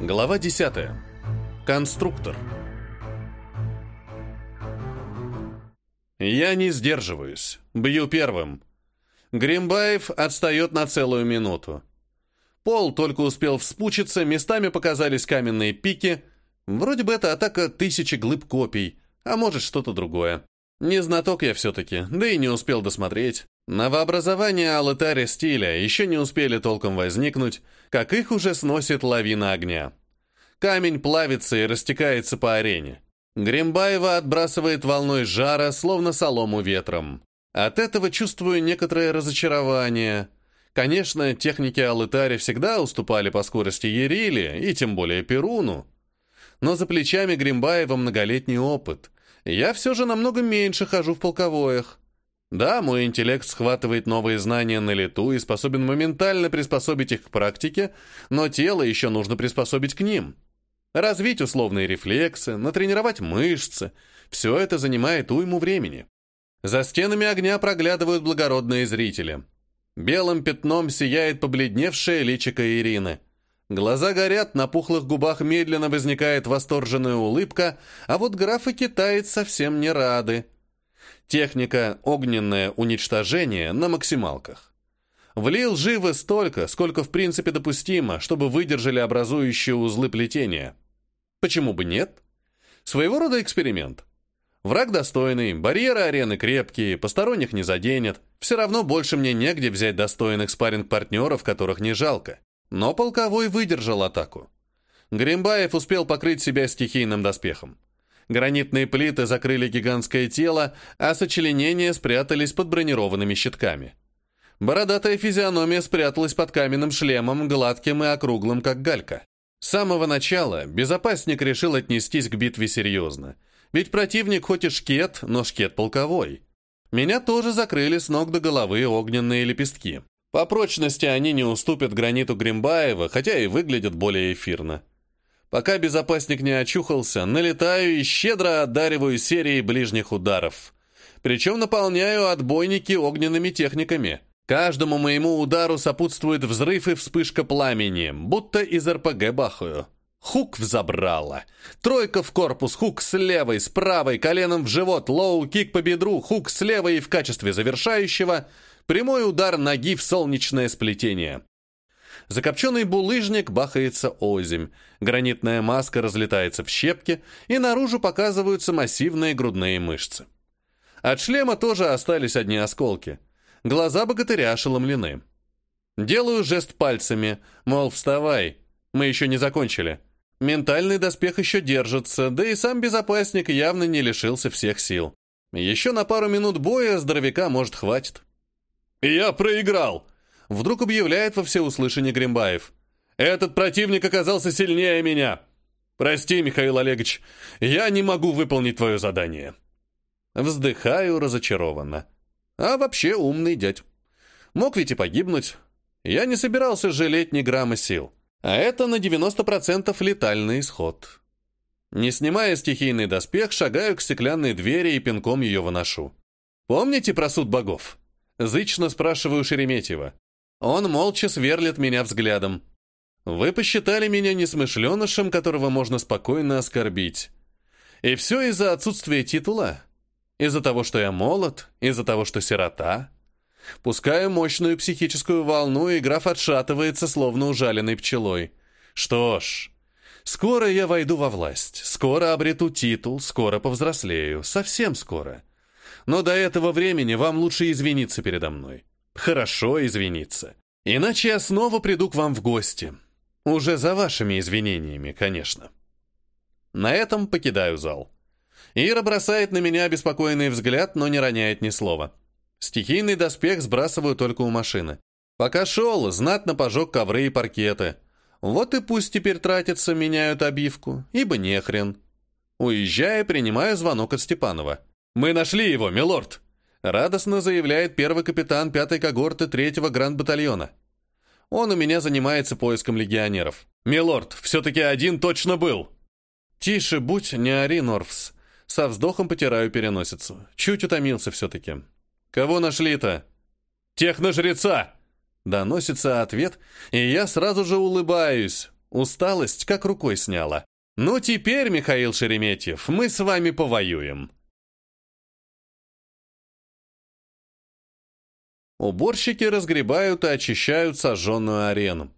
Глава 10. Конструктор. Я не сдерживаюсь. Бью первым. Гримбаев отстает на целую минуту. Пол только успел вспучиться, местами показались каменные пики. Вроде бы это атака тысячи глыб копий, а может что-то другое. Не знаток я все-таки, да и не успел досмотреть. Новообразования алтаря стиля еще не успели толком возникнуть, как их уже сносит лавина огня. Камень плавится и растекается по арене. Гримбаева отбрасывает волной жара, словно солому ветром. От этого чувствую некоторое разочарование. Конечно, техники Алытари всегда уступали по скорости Ерили, и тем более Перуну. Но за плечами Гримбаева многолетний опыт. Я все же намного меньше хожу в полковоях. Да, мой интеллект схватывает новые знания на лету и способен моментально приспособить их к практике, но тело еще нужно приспособить к ним. Развить условные рефлексы, натренировать мышцы – все это занимает уйму времени. За стенами огня проглядывают благородные зрители. Белым пятном сияет побледневшее личико Ирины. Глаза горят, на пухлых губах медленно возникает восторженная улыбка, а вот граф и китаец совсем не рады – Техника «огненное уничтожение» на максималках. Влил живо столько, сколько в принципе допустимо, чтобы выдержали образующие узлы плетения. Почему бы нет? Своего рода эксперимент. Враг достойный, барьеры арены крепкие, посторонних не заденет. Все равно больше мне негде взять достойных спарринг-партнеров, которых не жалко. Но полковой выдержал атаку. Гримбаев успел покрыть себя стихийным доспехом. Гранитные плиты закрыли гигантское тело, а сочленения спрятались под бронированными щитками. Бородатая физиономия спряталась под каменным шлемом, гладким и округлым, как галька. С самого начала безопасник решил отнестись к битве серьезно. Ведь противник хоть и шкет, но шкет полковой. Меня тоже закрыли с ног до головы огненные лепестки. По прочности они не уступят граниту Гримбаева, хотя и выглядят более эфирно. Пока безопасник не очухался, налетаю и щедро одариваю серией ближних ударов. Причем наполняю отбойники огненными техниками. Каждому моему удару сопутствует взрыв и вспышка пламени, будто из РПГ бахаю. Хук в забрало. Тройка в корпус, хук с левой, с правой, коленом в живот, лоу-кик по бедру, хук с левой и в качестве завершающего прямой удар ноги в солнечное сплетение. Закопченный булыжник бахается оземь, гранитная маска разлетается в щепки, и наружу показываются массивные грудные мышцы. От шлема тоже остались одни осколки. Глаза богатыря ошеломлены. Делаю жест пальцами, мол, вставай, мы еще не закончили. Ментальный доспех еще держится, да и сам безопасник явно не лишился всех сил. Еще на пару минут боя здоровяка, может, хватит. «Я проиграл!» Вдруг объявляет во всеуслышание Гримбаев. «Этот противник оказался сильнее меня. Прости, Михаил Олегович, я не могу выполнить твое задание». Вздыхаю разочарованно. А вообще умный дядь. Мог ведь и погибнуть. Я не собирался жалеть ни грамма сил. А это на 90% летальный исход. Не снимая стихийный доспех, шагаю к стеклянной двери и пинком ее выношу. «Помните про суд богов?» Зычно спрашиваю Шереметьева. Он молча сверлит меня взглядом. Вы посчитали меня несмышленышем, которого можно спокойно оскорбить. И все из-за отсутствия титула? Из-за того, что я молод? Из-за того, что сирота? Пускаю мощную психическую волну, и граф отшатывается, словно ужаленной пчелой. Что ж, скоро я войду во власть, скоро обрету титул, скоро повзрослею, совсем скоро. Но до этого времени вам лучше извиниться передо мной. Хорошо извиниться. Иначе я снова приду к вам в гости. Уже за вашими извинениями, конечно. На этом покидаю зал. Ира бросает на меня обеспокоенный взгляд, но не роняет ни слова. Стихийный доспех сбрасываю только у машины. Пока шел, знатно пожег ковры и паркеты. Вот и пусть теперь тратятся, меняют обивку, ибо не хрен. Уезжая, принимаю звонок от Степанова. «Мы нашли его, милорд!» Радостно заявляет первый капитан пятой когорты третьего гранд-батальона. Он у меня занимается поиском легионеров. «Милорд, все-таки один точно был!» «Тише будь, не ори, Норфс!» Со вздохом потираю переносицу. Чуть утомился все-таки. «Кого нашли-то?» «Техножреца!» Доносится ответ, и я сразу же улыбаюсь. Усталость как рукой сняла. «Ну теперь, Михаил Шереметьев, мы с вами повоюем». Уборщики разгребают и очищают сожженную арену.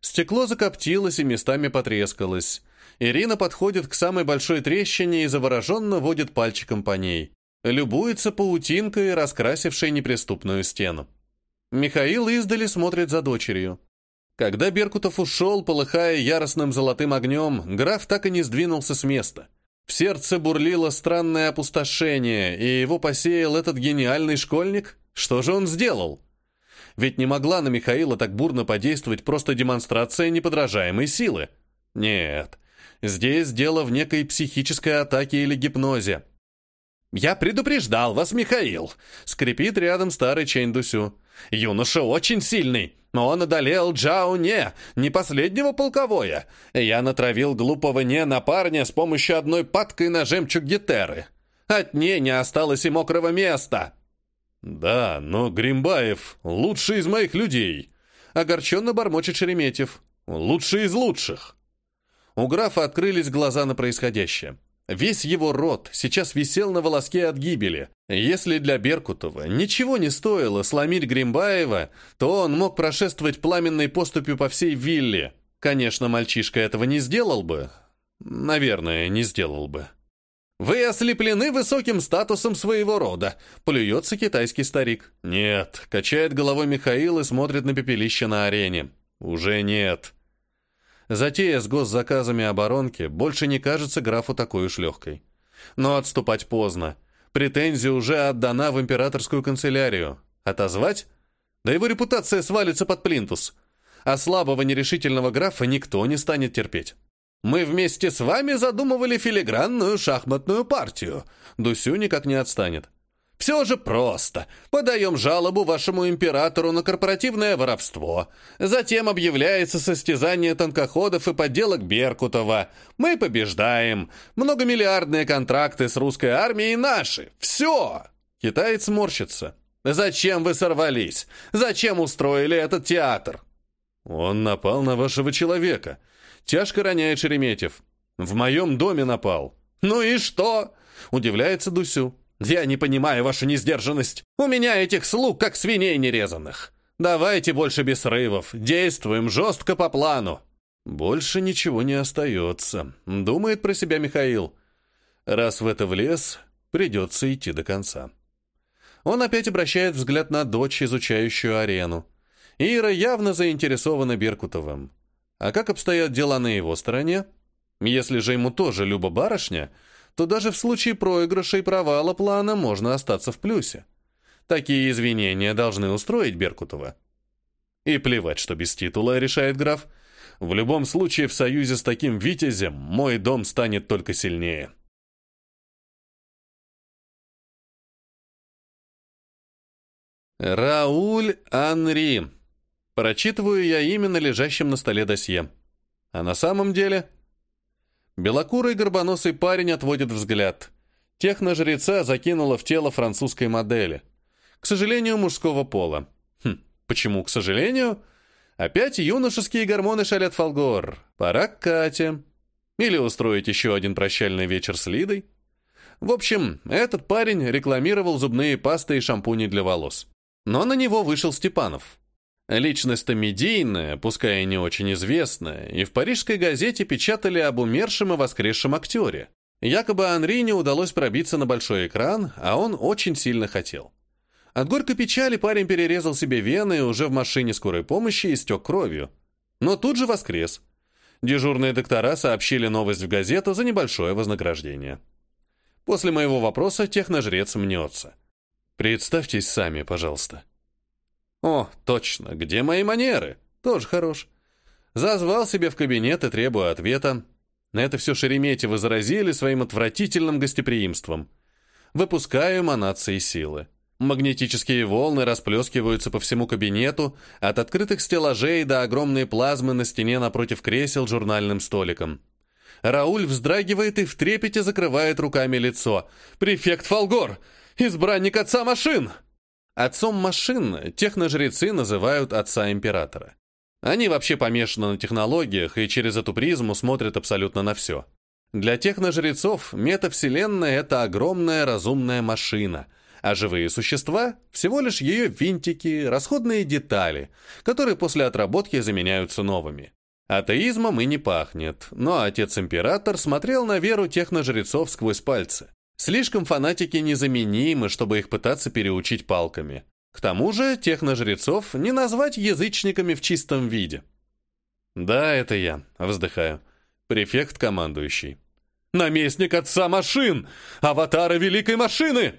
Стекло закоптилось и местами потрескалось. Ирина подходит к самой большой трещине и завороженно водит пальчиком по ней. Любуется паутинкой, раскрасившей неприступную стену. Михаил издали смотрит за дочерью. Когда Беркутов ушел, полыхая яростным золотым огнем, граф так и не сдвинулся с места. В сердце бурлило странное опустошение, и его посеял этот гениальный школьник. Что же он сделал? Ведь не могла на Михаила так бурно подействовать просто демонстрация неподражаемой силы. Нет, здесь дело в некой психической атаке или гипнозе. «Я предупреждал вас, Михаил!» — скрипит рядом старый Чэнь. «Юноша очень сильный, но он одолел Джао Не, не последнего полковое. Я натравил глупого Не на парня с помощью одной паткой на жемчуг гетеры. От Не не осталось и мокрого места!» «Да, но Гримбаев — лучший из моих людей!» — огорченно бормочет Шереметьев. «Лучший из лучших!» У графа открылись глаза на происходящее. Весь его род сейчас висел на волоске от гибели. Если для Беркутова ничего не стоило сломить Гримбаева, то он мог прошествовать пламенной поступью по всей вилле. Конечно, мальчишка этого не сделал бы. Наверное, не сделал бы. «Вы ослеплены высоким статусом своего рода», — плюется китайский старик. «Нет», — качает головой Михаил и смотрит на пепелище на арене. «Уже нет». Затея с госзаказами оборонки больше не кажется графу такой уж легкой. Но отступать поздно. Претензия уже отдана в императорскую канцелярию. Отозвать? Да его репутация свалится под плинтус. А слабого нерешительного графа никто не станет терпеть. «Мы вместе с вами задумывали филигранную шахматную партию». Дусю никак не отстанет. Все же просто. Подаем жалобу вашему императору на корпоративное воровство. Затем объявляется состязание тонкоходов и подделок Беркутова. Мы побеждаем. Многомиллиардные контракты с русской армией наши. Все!» Китаец морщится. «Зачем вы сорвались? Зачем устроили этот театр?» «Он напал на вашего человека», — тяжко роняет Шереметьев. «В моем доме напал». «Ну и что?» — удивляется Дусю. «Я не понимаю вашу несдержанность. У меня этих слуг как свиней нерезанных. Давайте больше без срывов. Действуем жестко по плану». «Больше ничего не остается», — думает про себя Михаил. «Раз в это влез, придется идти до конца». Он опять обращает взгляд на дочь, изучающую арену. Ира явно заинтересована Беркутовым. А как обстоят дела на его стороне? Если же ему тоже Люба барышня, то даже в случае проигрыша и провала плана можно остаться в плюсе. Такие извинения должны устроить Беркутова. И плевать, что без титула, решает граф. В любом случае, в союзе с таким витязем мой дом станет только сильнее. Рауль Анри. Прочитываю я именно лежащим на столе досье. А на самом деле Белокурый горбоносый парень отводит взгляд. Техножреца закинула в тело французской модели. К сожалению, мужского пола. Хм, почему к сожалению? Опять юношеские гормоны шалят Фолгор. Пора к Кате. Или устроить еще один прощальный вечер с Лидой. В общем, этот парень рекламировал зубные пасты и шампуни для волос. Но на него вышел Степанов. Личность-то медийная, пускай и не очень известная, и в парижской газете печатали об умершем и воскресшем актере. Якобы Анри не удалось пробиться на большой экран, а он очень сильно хотел. От горькой печали парень перерезал себе вены и уже в машине скорой помощи истек кровью. Но тут же воскрес. Дежурные доктора сообщили новость в газету за небольшое вознаграждение. После моего вопроса техножрец мнется. «Представьтесь сами, пожалуйста». О, точно, где мои манеры? Тоже хорош. Зазвал себе в кабинет и требую ответа. На это все Шереметьево заразили своим отвратительным гостеприимством. Выпускаю эманации силы. Магнетические волны расплескиваются по всему кабинету, от открытых стеллажей до огромной плазмы на стене напротив кресел журнальным столиком. Рауль вздрагивает и в трепете закрывает руками лицо. «Префект Фолгор! Избранник отца машин!» Отцом машин техножрецы называют отца императора. Они вообще помешаны на технологиях и через эту призму смотрят абсолютно на все. Для техножрецов метавселенная — это огромная разумная машина, а живые существа — всего лишь ее винтики, расходные детали, которые после отработки заменяются новыми. Атеизмом и не пахнет, но отец-император смотрел на веру техножрецов сквозь пальцы. Слишком фанатики незаменимы, чтобы их пытаться переучить палками. К тому же техножрецов не назвать язычниками в чистом виде. «Да, это я», — вздыхаю. Префект командующий. «Наместник отца машин! Аватара великой машины!»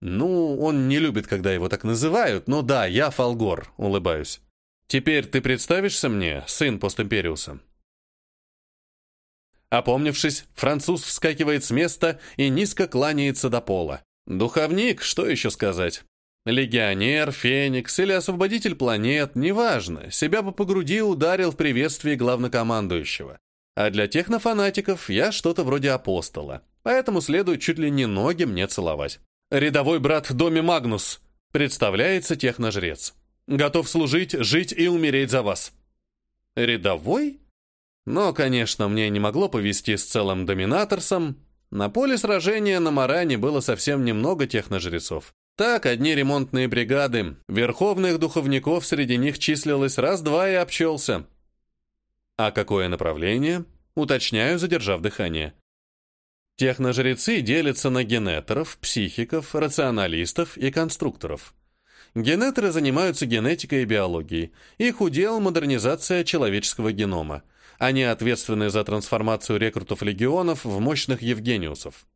Ну, он не любит, когда его так называют, но да, я Фалгор, улыбаюсь. Теперь ты представишься мне, сын постимпериуса? Опомнившись, француз вскакивает с места и низко кланяется до пола. Духовник, что еще сказать? Легионер, феникс или освободитель планет, неважно, себя бы по груди ударил в приветствии главнокомандующего. А для технофанатиков я что-то вроде апостола, поэтому следует чуть ли не ноги мне целовать. «Рядовой брат Доми Магнус», — представляется техножрец. «Готов служить, жить и умереть за вас». «Рядовой?» Но, конечно, мне не могло повести с целым доминаторсом. На поле сражения на Маране было совсем немного техножрецов. Так, одни ремонтные бригады, верховных духовников среди них числилось раз-два и обчелся. А какое направление? Уточняю, задержав дыхание. Техножрецы делятся на генеторов, психиков, рационалистов и конструкторов. Генеторы занимаются генетикой и биологией. Их удел – модернизация человеческого генома. Они ответственны за трансформацию рекрутов легионов в мощных Евгениусов.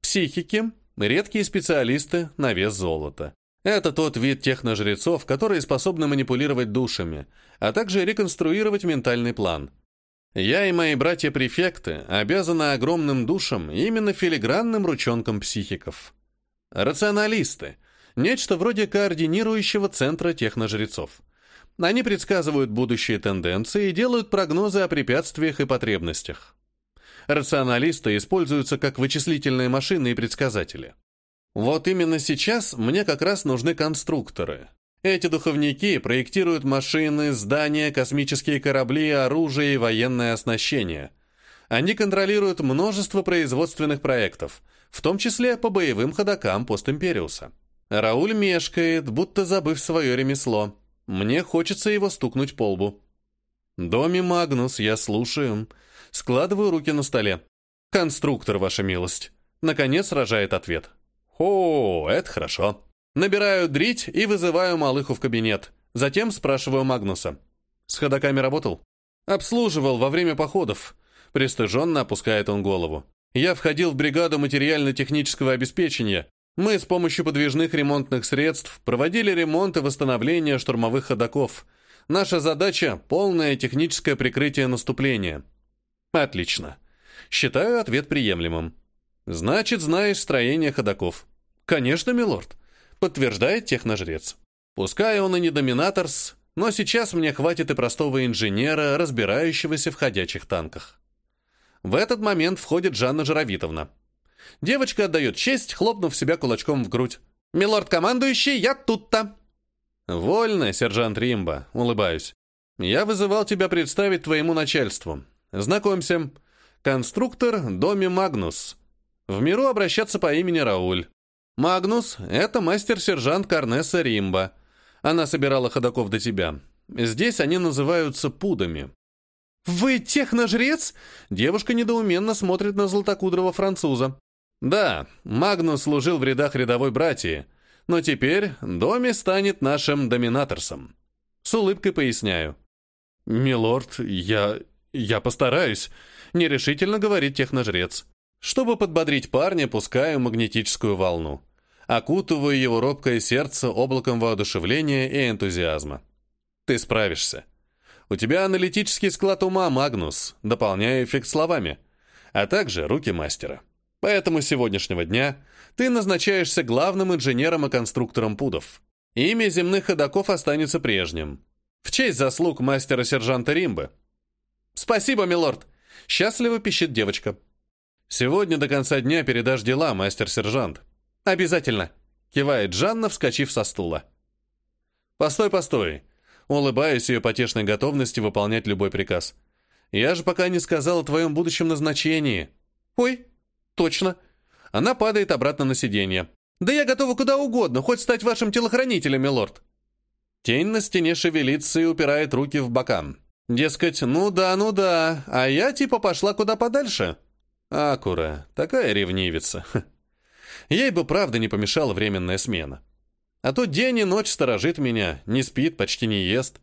Психики Редкие специалисты на вес золота. Это тот вид техножрецов, которые способны манипулировать душами, а также реконструировать ментальный план. Я и мои братья-префекты обязаны огромным душам именно филигранным ручонкам психиков. Рационалисты – нечто вроде координирующего центра техножрецов. Они предсказывают будущие тенденции и делают прогнозы о препятствиях и потребностях рационалисты используются как вычислительные машины и предсказатели. Вот именно сейчас мне как раз нужны конструкторы. Эти духовники проектируют машины, здания, космические корабли, оружие и военное оснащение. Они контролируют множество производственных проектов, в том числе по боевым ходокам постимпериуса. Рауль мешкает, будто забыв свое ремесло. Мне хочется его стукнуть по лбу. «Доми Магнус, я слушаю», Складываю руки на столе. «Конструктор, ваша милость». Наконец рожает ответ. «О, это хорошо». Набираю дрить и вызываю малыху в кабинет. Затем спрашиваю Магнуса. «С ходоками работал?» «Обслуживал во время походов». Престыженно опускает он голову. «Я входил в бригаду материально-технического обеспечения. Мы с помощью подвижных ремонтных средств проводили ремонт и восстановление штурмовых ходоков. Наша задача — полное техническое прикрытие наступления. Отлично. Считаю ответ приемлемым. Значит, знаешь строение ходоков. Конечно, милорд. Подтверждает техножрец. Пускай он и не доминаторс, но сейчас мне хватит и простого инженера, разбирающегося в ходячих танках. В этот момент входит Жанна Жировитовна. Девочка отдает честь, хлопнув себя кулачком в грудь. «Милорд-командующий, я тут-то!» «Вольно, сержант Римба», — улыбаюсь. «Я вызывал тебя представить твоему начальству. Знакомься. Конструктор Доми Магнус. В миру обращаться по имени Рауль. Магнус — это мастер-сержант Карнеса Римба. Она собирала ходоков до тебя. Здесь они называются пудами. «Вы техножрец?» Девушка недоуменно смотрит на златокудрого француза. «Да, Магнус служил в рядах рядовой братьи, но теперь Доми станет нашим доминаторсом». С улыбкой поясняю. «Милорд, я... «Я постараюсь», — нерешительно говорит техножрец. Чтобы подбодрить парня, пускаю магнетическую волну. Окутываю его робкое сердце облаком воодушевления и энтузиазма. Ты справишься. У тебя аналитический склад ума, Магнус, дополняю эффект словами, а также руки мастера. Поэтому с сегодняшнего дня ты назначаешься главным инженером и конструктором пудов. Имя земных ходоков останется прежним. В честь заслуг мастера-сержанта Римбы. «Спасибо, милорд!» — счастливо пищит девочка. «Сегодня до конца дня передашь дела, мастер-сержант». «Обязательно!» — кивает Жанна, вскочив со стула. «Постой, постой!» Улыбаюсь ее потешной готовности выполнять любой приказ. «Я же пока не сказал о твоем будущем назначении». «Ой, точно». Она падает обратно на сиденье. «Да я готова куда угодно, хоть стать вашим телохранителем, милорд». Тень на стене шевелится и упирает руки в бока. Дескать, ну да, ну да, а я типа пошла куда подальше. Акура, такая ревнивица. Ей бы правда не помешала временная смена. А то день и ночь сторожит меня, не спит, почти не ест.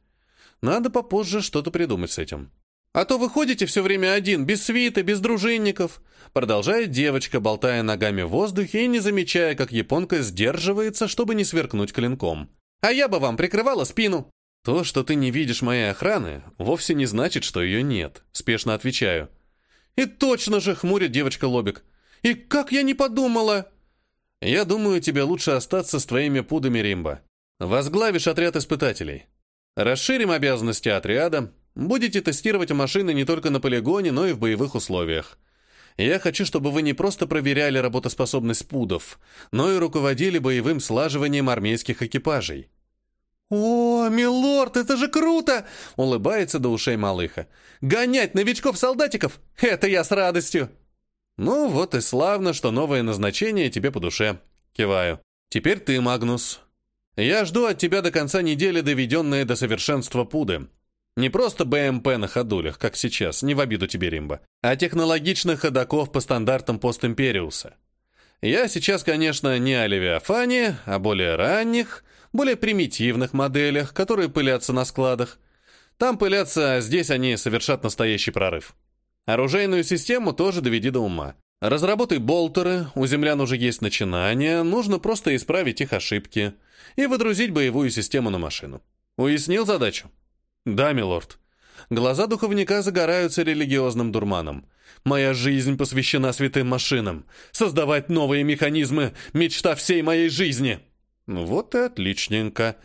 Надо попозже что-то придумать с этим. А то вы ходите все время один, без свиты, без дружинников. Продолжает девочка, болтая ногами в воздухе и не замечая, как японка сдерживается, чтобы не сверкнуть клинком. А я бы вам прикрывала спину. То, что ты не видишь моей охраны, вовсе не значит, что ее нет. Спешно отвечаю. И точно же, хмурит девочка лобик. И как я не подумала! Я думаю, тебе лучше остаться с твоими пудами, Римба. Возглавишь отряд испытателей. Расширим обязанности отряда. Будете тестировать машины не только на полигоне, но и в боевых условиях. Я хочу, чтобы вы не просто проверяли работоспособность пудов, но и руководили боевым слаживанием армейских экипажей. «О, милорд, это же круто!» — улыбается до ушей малыха. «Гонять новичков-солдатиков? Это я с радостью!» «Ну вот и славно, что новое назначение тебе по душе». Киваю. «Теперь ты, Магнус. Я жду от тебя до конца недели доведенные до совершенства пуды. Не просто БМП на ходулях, как сейчас, не в обиду тебе, Римба, а технологичных ходаков по стандартам постимпериуса. Я сейчас, конечно, не о Левиафане, а более ранних, более примитивных моделях, которые пылятся на складах. Там пылятся, а здесь они совершат настоящий прорыв. Оружейную систему тоже доведи до ума. Разработай болтеры, у землян уже есть начинания, нужно просто исправить их ошибки и выдрузить боевую систему на машину. Уяснил задачу? Да, милорд. Глаза духовника загораются религиозным дурманом. Моя жизнь посвящена святым машинам. Создавать новые механизмы — мечта всей моей жизни. Вот и отличненько.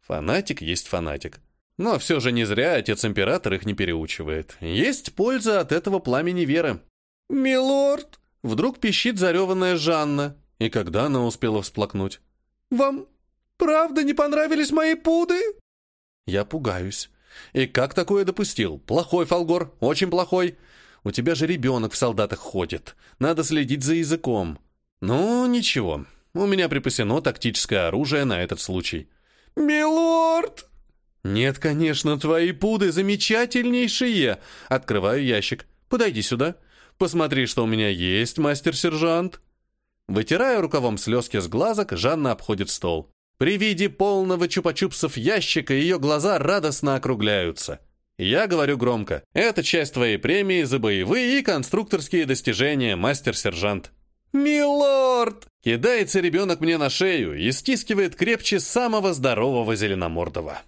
Фанатик есть фанатик. Но все же не зря отец-император их не переучивает. Есть польза от этого пламени веры. «Милорд!» — вдруг пищит зареванная Жанна. И когда она успела всплакнуть? «Вам правда не понравились мои пуды?» Я пугаюсь. И как такое допустил? Плохой, Фолгор, очень плохой. У тебя же ребенок в солдатах ходит. Надо следить за языком. Ну, ничего. У меня припасено тактическое оружие на этот случай. «Милорд!» «Нет, конечно, твои пуды замечательнейшие!» Открываю ящик. «Подойди сюда. Посмотри, что у меня есть, мастер-сержант». Вытирая рукавом слезки с глазок, Жанна обходит стол. При виде полного чупа-чупсов ящика ее глаза радостно округляются. Я говорю громко. «Это часть твоей премии за боевые и конструкторские достижения, мастер-сержант». «Милорд!» Кидается ребенок мне на шею и стискивает крепче самого здорового зеленомордого.